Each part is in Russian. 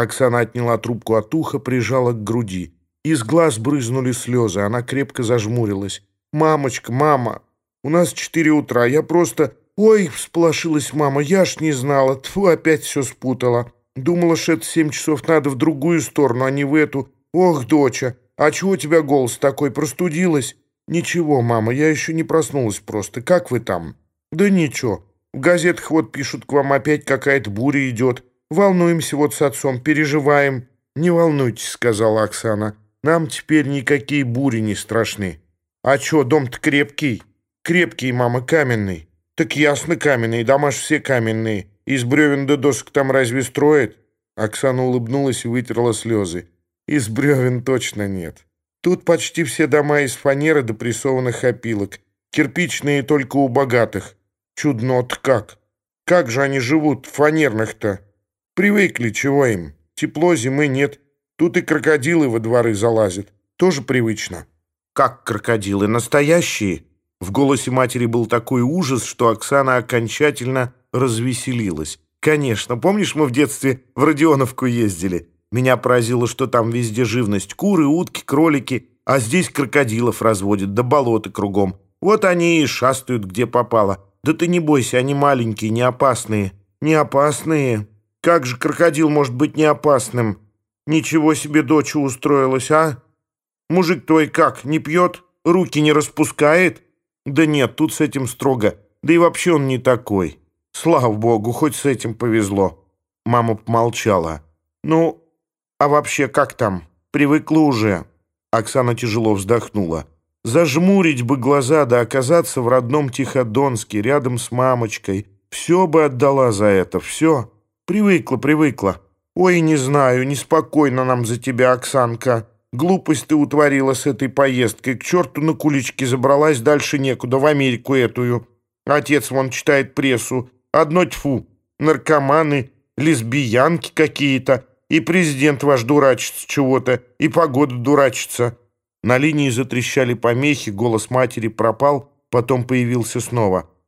Оксана отняла трубку от уха, прижала к груди. Из глаз брызнули слезы, она крепко зажмурилась. «Мамочка, мама, у нас четыре утра, я просто...» «Ой!» — всполошилась мама, «я ж не знала, тьфу, опять все спутала. Думала, что это семь часов надо в другую сторону, а не в эту. Ох, доча, а чего у тебя голос такой, простудилась?» «Ничего, мама, я еще не проснулась просто. Как вы там?» «Да ничего. В газетах вот пишут, к вам опять какая-то буря идет волнуемся вот с отцом, переживаем. Не волнуйтесь, сказала Оксана. Нам теперь никакие бури не страшны. А чё, дом-то крепкий? Крепкий, мама, каменный. Так ясно каменный, дома ж все каменные. Из бревен до досок там разве строят? Оксана улыбнулась и вытерла слезы. Из бревен точно нет. Тут почти все дома из фанеры до прессованных опилок. Кирпичные только у богатых. Чудно-то как. Как же они живут, в фанерных-то? Привыкли, чего им. Тепло, зимы нет. Тут и крокодилы во дворы залазят. Тоже привычно. Как крокодилы? Настоящие? В голосе матери был такой ужас, что Оксана окончательно развеселилась. Конечно, помнишь, мы в детстве в Родионовку ездили? Меня поразило, что там везде живность. Куры, утки, кролики. А здесь крокодилов разводят, да болота кругом. Вот они и шастают, где попало. Да ты не бойся, они маленькие, не опасные. Не опасные как же крокодил может быть неопасным? Ничего себе дочь устроилась, а? Мужик твой как, не пьет? Руки не распускает? Да нет, тут с этим строго. Да и вообще он не такой. Слава богу, хоть с этим повезло. Мама помолчала. Ну, а вообще как там? Привыкла уже. Оксана тяжело вздохнула. Зажмурить бы глаза да оказаться в родном Тиходонске, рядом с мамочкой. Все бы отдала за это, все. Привыкла, привыкла. Ой, не знаю, неспокойно нам за тебя, Оксанка. Глупость ты утворила с этой поездкой. К черту на куличке забралась, дальше некуда, в Америку этую. Отец вон читает прессу. Одно тьфу. Наркоманы, лесбиянки какие-то. И президент ваш дурачится чего-то, и погода дурачится. На линии затрещали помехи, голос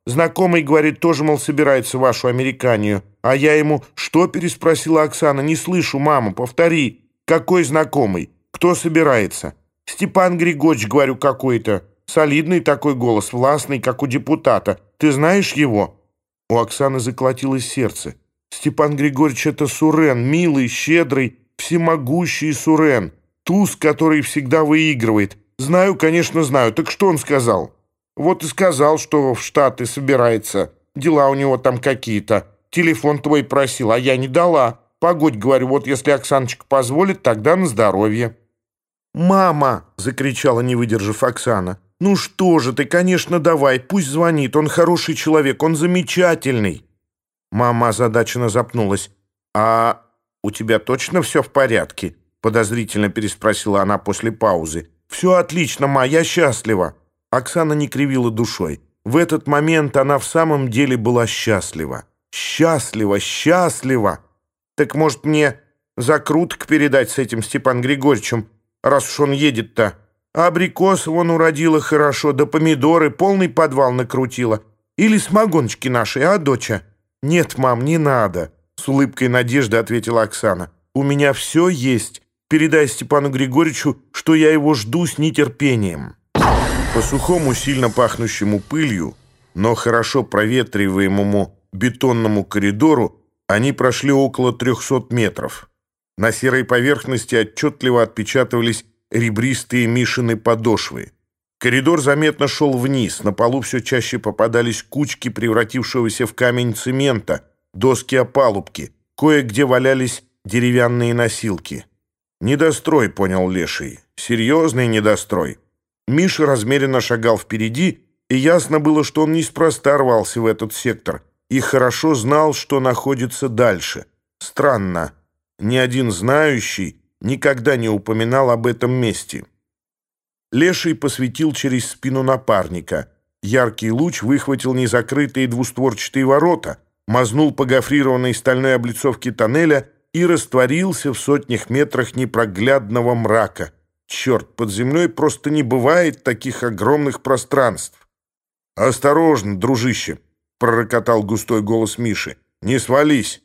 матери пропал, потом появился снова. Знакомый, говорит, тоже, мол, собирается вашу американию. А я ему, что, переспросила Оксана, не слышу, мама, повтори. Какой знакомый? Кто собирается? Степан Григорьевич, говорю, какой-то. Солидный такой голос, властный, как у депутата. Ты знаешь его?» У Оксаны заколотилось сердце. «Степан Григорьевич — это Сурен, милый, щедрый, всемогущий Сурен. Туз, который всегда выигрывает. Знаю, конечно, знаю. Так что он сказал?» «Вот и сказал, что в Штаты собирается. Дела у него там какие-то. Телефон твой просил, а я не дала. Погодь, говорю, вот если Оксаночка позволит, тогда на здоровье». «Мама!» — закричала, не выдержав Оксана. «Ну что же ты, конечно, давай, пусть звонит, он хороший человек, он замечательный!» Мама озадаченно запнулась. «А у тебя точно все в порядке?» — подозрительно переспросила она после паузы. «Все отлично, ма, я счастлива!» Оксана не кривила душой. В этот момент она в самом деле была счастлива. Счастлива, счастлива! Так может мне закруток передать с этим Степан Григорьевичем, раз уж он едет-то? абрикос вон уродила хорошо, да помидоры полный подвал накрутила. Или смогоночки наши, а, доча? Нет, мам, не надо, с улыбкой надежды ответила Оксана. У меня все есть. Передай Степану Григорьевичу, что я его жду с нетерпением. По сухому, сильно пахнущему пылью, но хорошо проветриваемому бетонному коридору они прошли около 300 метров. На серой поверхности отчетливо отпечатывались ребристые Мишины подошвы. Коридор заметно шел вниз, на полу все чаще попадались кучки превратившегося в камень цемента, доски опалубки, кое-где валялись деревянные носилки. «Недострой», — понял Леший, — «серьезный недострой». Миша размеренно шагал впереди, и ясно было, что он неспроста рвался в этот сектор и хорошо знал, что находится дальше. Странно, ни один знающий никогда не упоминал об этом месте. Леший посветил через спину напарника. Яркий луч выхватил незакрытые двустворчатые ворота, мазнул по гофрированной стальной облицовке тоннеля и растворился в сотнях метрах непроглядного мрака — черт, под землей просто не бывает таких огромных пространств. «Осторожно, дружище!» — пророкотал густой голос Миши. «Не свались!»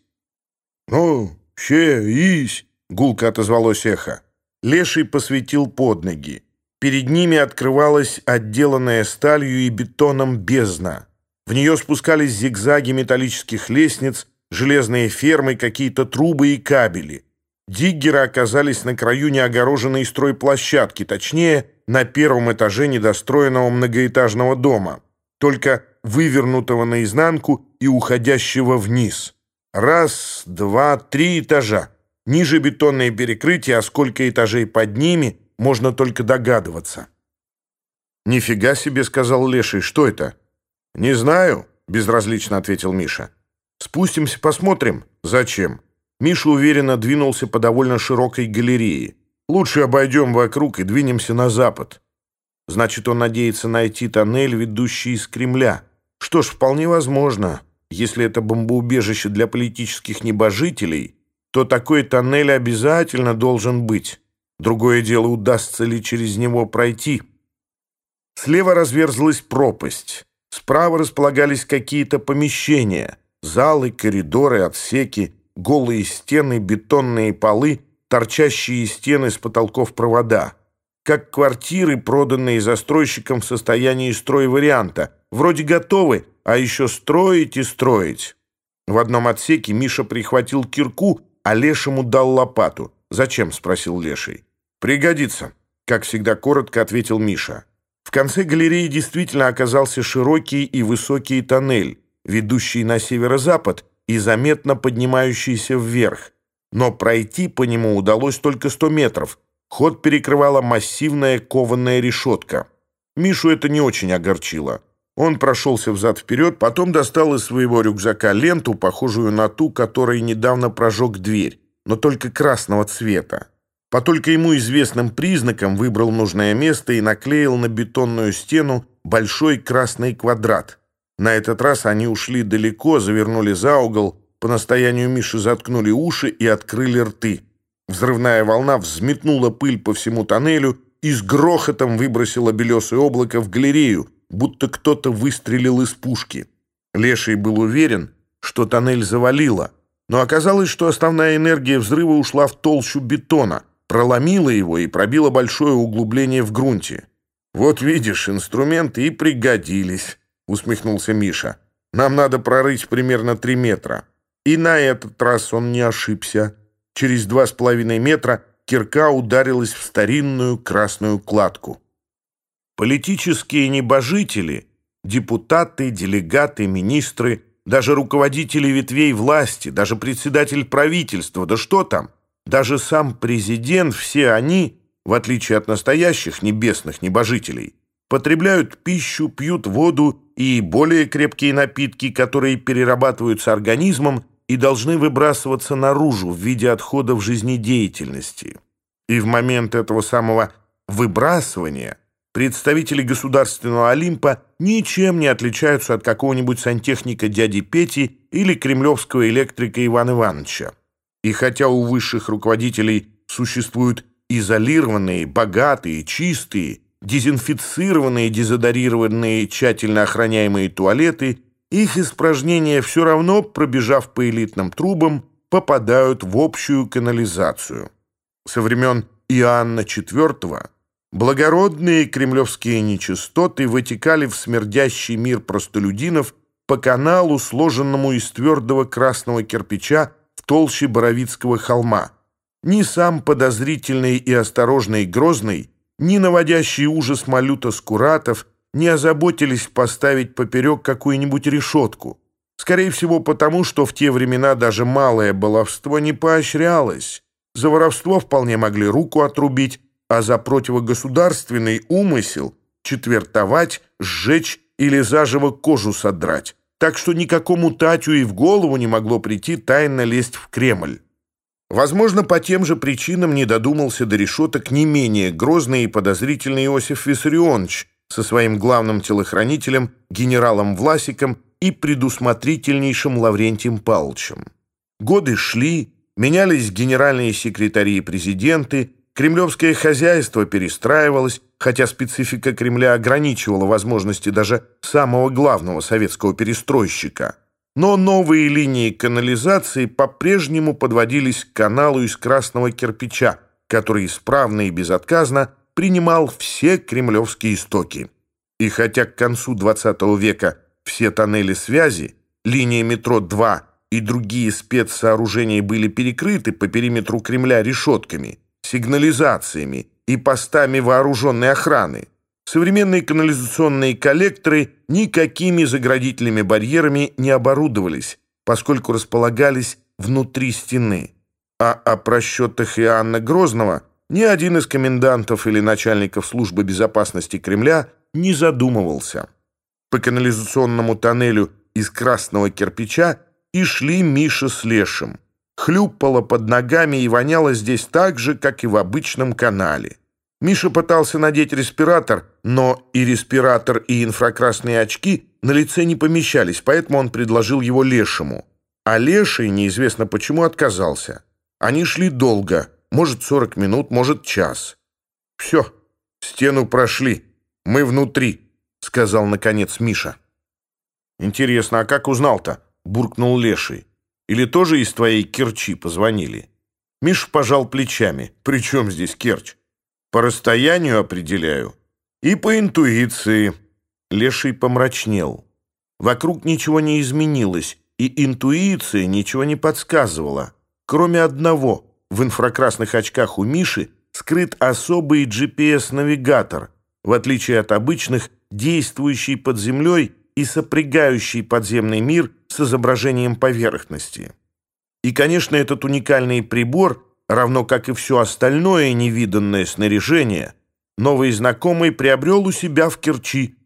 «Ну, ще, ись!» — гулко отозвалось эхо. Леший посветил под ноги. Перед ними открывалась отделанная сталью и бетоном бездна. В нее спускались зигзаги металлических лестниц, железные фермы, какие-то трубы и кабели. Диггеры оказались на краю неогороженной стройплощадки, точнее, на первом этаже недостроенного многоэтажного дома, только вывернутого наизнанку и уходящего вниз. Раз, два, три этажа. Ниже бетонные перекрытия, а сколько этажей под ними, можно только догадываться. «Нифига себе», — сказал Леший, — «что это?» «Не знаю», — безразлично ответил Миша. «Спустимся, посмотрим». «Зачем?» Миша уверенно двинулся по довольно широкой галерее. «Лучше обойдем вокруг и двинемся на запад». Значит, он надеется найти тоннель, ведущий из Кремля. Что ж, вполне возможно. Если это бомбоубежище для политических небожителей, то такой тоннель обязательно должен быть. Другое дело, удастся ли через него пройти. Слева разверзлась пропасть. Справа располагались какие-то помещения. Залы, коридоры, отсеки, голые стены, бетонные полы, торчащие из стен из потолков провода, как квартиры, проданные застройщикам в состоянии стройварианта. Вроде готовы, а еще строить и строить. В одном отсеке Миша прихватил кирку, а Лешему дал лопату. «Зачем?» — спросил Леший. «Пригодится», — как всегда коротко ответил Миша. В конце галереи действительно оказался широкий и высокий тоннель, ведущий на северо-запад, и заметно поднимающийся вверх, но пройти по нему удалось только 100 метров. Ход перекрывала массивная кованая решетка. Мишу это не очень огорчило. Он прошелся взад-вперед, потом достал из своего рюкзака ленту, похожую на ту, которой недавно прожег дверь, но только красного цвета. По только ему известным признакам выбрал нужное место и наклеил на бетонную стену большой красный квадрат – на этот раз они ушли далеко, завернули за угол, по настоянию Миши заткнули уши и открыли рты. Взрывная волна взметнула пыль по всему тоннелю и с грохотом выбросила белесое облако в галерею, будто кто-то выстрелил из пушки. Леший был уверен, что тоннель завалило, но оказалось, что основная энергия взрыва ушла в толщу бетона, проломила его и пробила большое углубление в грунте. «Вот видишь, инструменты и пригодились», усмехнулся Миша. «Нам надо прорыть примерно три метра. И на этот раз он не ошибся. Через два с половиной метра кирка ударилась в старинную красную кладку. Политические небожители, депутаты, делегаты, министры, даже руководители ветвей власти, даже председатель правительства, да что там, даже сам президент, все они, в отличие от настоящих небесных небожителей, потребляют пищу, пьют воду и более крепкие напитки, которые перерабатываются организмом и должны выбрасываться наружу в виде отходов жизнедеятельности. И в момент этого самого выбрасывания представители государственного Олимпа ничем не отличаются от какого-нибудь сантехника дяди Пети или кремлевского электрика Ивана Ивановича. И хотя у высших руководителей существуют изолированные, богатые, чистые – дезинфицированные, дезодорированные, тщательно охраняемые туалеты, их испражнения все равно, пробежав по элитным трубам, попадают в общую канализацию. Со времен Иоанна IV благородные кремлевские нечистоты вытекали в смердящий мир простолюдинов по каналу, сложенному из твердого красного кирпича в толще Боровицкого холма. Ни сам подозрительный и осторожный Грозный – ни наводящий ужас малюта Скуратов, не озаботились поставить поперек какую-нибудь решетку. Скорее всего, потому что в те времена даже малое баловство не поощрялось. За воровство вполне могли руку отрубить, а за противогосударственный умысел четвертовать, сжечь или заживо кожу содрать. Так что никакому Татю и в голову не могло прийти тайно лезть в Кремль. Возможно, по тем же причинам не додумался до решеток не менее грозный и подозрительный Иосиф Виссарионович со своим главным телохранителем, генералом Власиком и предусмотрительнейшим Лаврентием Павловичем. Годы шли, менялись генеральные секретари и президенты, кремлевское хозяйство перестраивалось, хотя специфика Кремля ограничивала возможности даже самого главного советского перестройщика – но новые линии канализации по-прежнему подводились к каналу из красного кирпича, который исправно и безотказно принимал все кремлевские истоки. И хотя к концу XX века все тоннели связи, линия метро 2 и другие спецсооружения были перекрыты по периметру Кремля решетками, сигнализациями и постами вооруженной охраны, Современные канализационные коллекторы никакими заградительными барьерами не оборудовались, поскольку располагались внутри стены. А о просчетах Иоанна Грозного ни один из комендантов или начальников службы безопасности Кремля не задумывался. По канализационному тоннелю из красного кирпича и шли Миша с Лешим. Хлюпало под ногами и воняло здесь так же, как и в обычном канале. Миша пытался надеть респиратор, но и респиратор, и инфракрасные очки на лице не помещались, поэтому он предложил его Лешему. А Леший, неизвестно почему, отказался. Они шли долго, может, 40 минут, может, час. «Все, стену прошли, мы внутри», — сказал, наконец, Миша. «Интересно, а как узнал-то?» — буркнул Леший. «Или тоже из твоей Керчи позвонили?» Миша пожал плечами. «При чем здесь Керчь?» по расстоянию определяю и по интуиции. Леший помрачнел. Вокруг ничего не изменилось, и интуиция ничего не подсказывала. Кроме одного, в инфракрасных очках у Миши скрыт особый GPS-навигатор, в отличие от обычных, действующий под землей и сопрягающий подземный мир с изображением поверхности. И, конечно, этот уникальный прибор равно как и все остальное невиданное снаряжение, новый знакомый приобрел у себя в Керчи.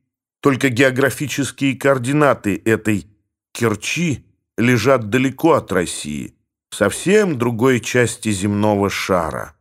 Только географические координаты этой Керчи лежат далеко от России, в совсем другой части земного шара.